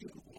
you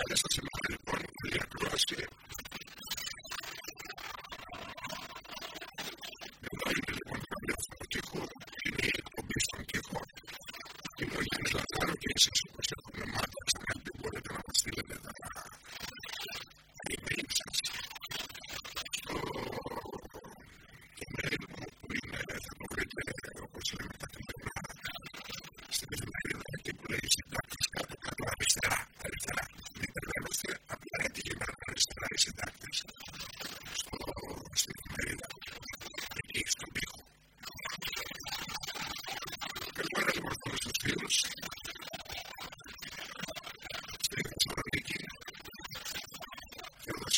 Καλές σας ημέρες λοιπόν.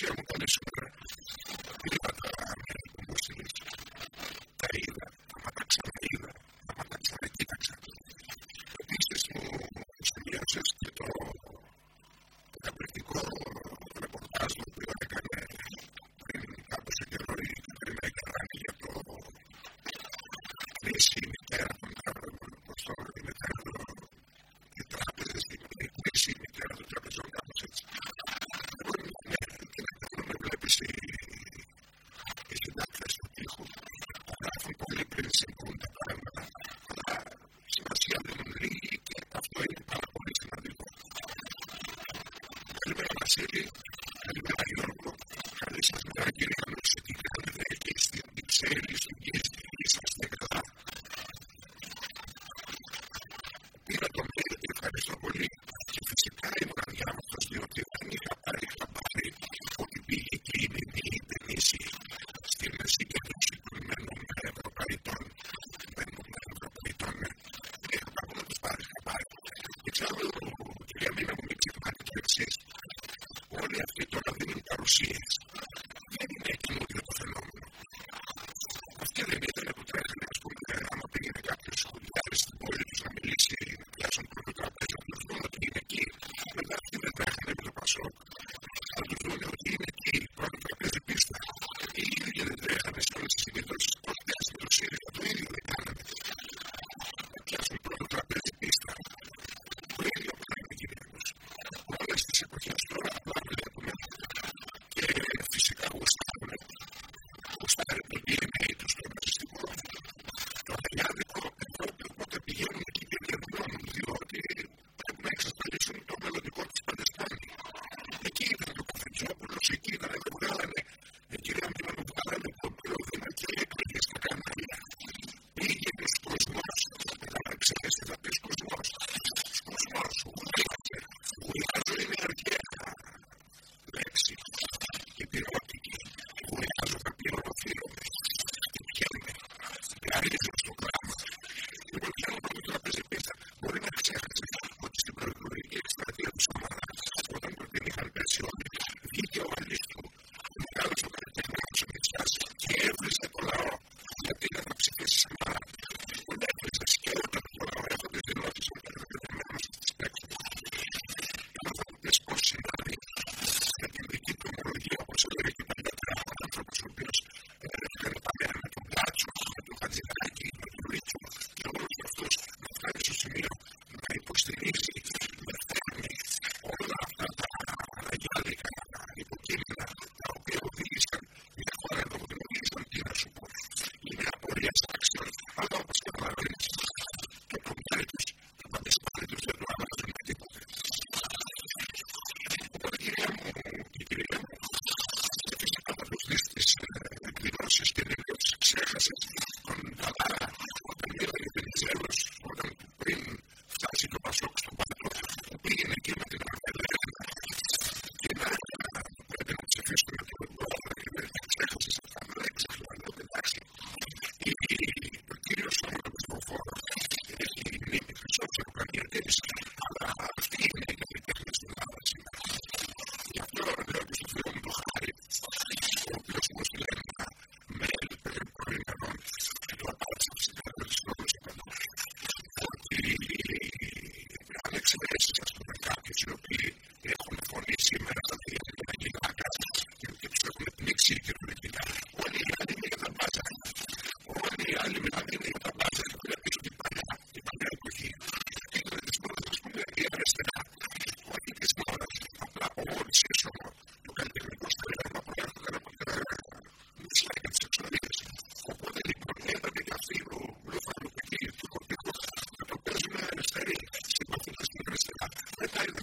Τα φίλια μου πολύ σοκα. Τα φίλια μου τα λάμια είναι. Τα είδα, τα μεταξαμε, τα είδα. Τα μεταξαμε. Επίσης μου θυμίζει το καταπληκτικό ρεπορτάζ μου που ήταν κάποτε κάποιος εδώ, η Καριέρα Καράγκη από το Πίεσι. Βασίλη, καλημέρα Γιώργο, καλή σας μέρα κύριε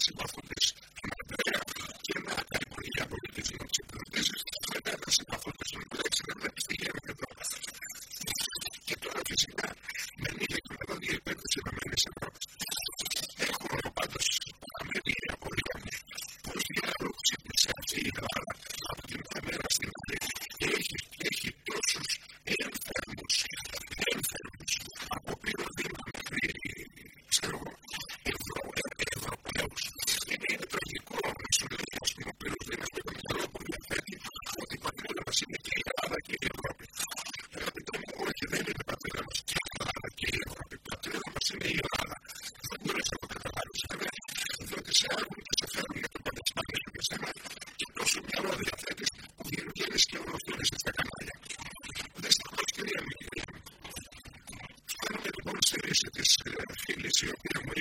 she loves φίλες οι οποίοι μου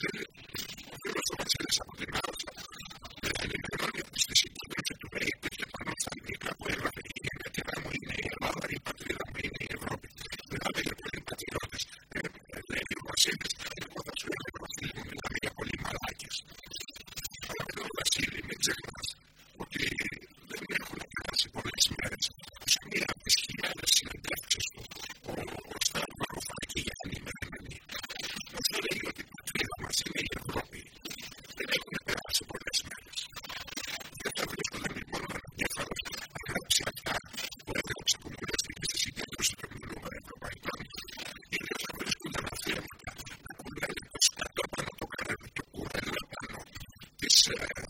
sin said,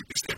you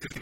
que este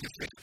different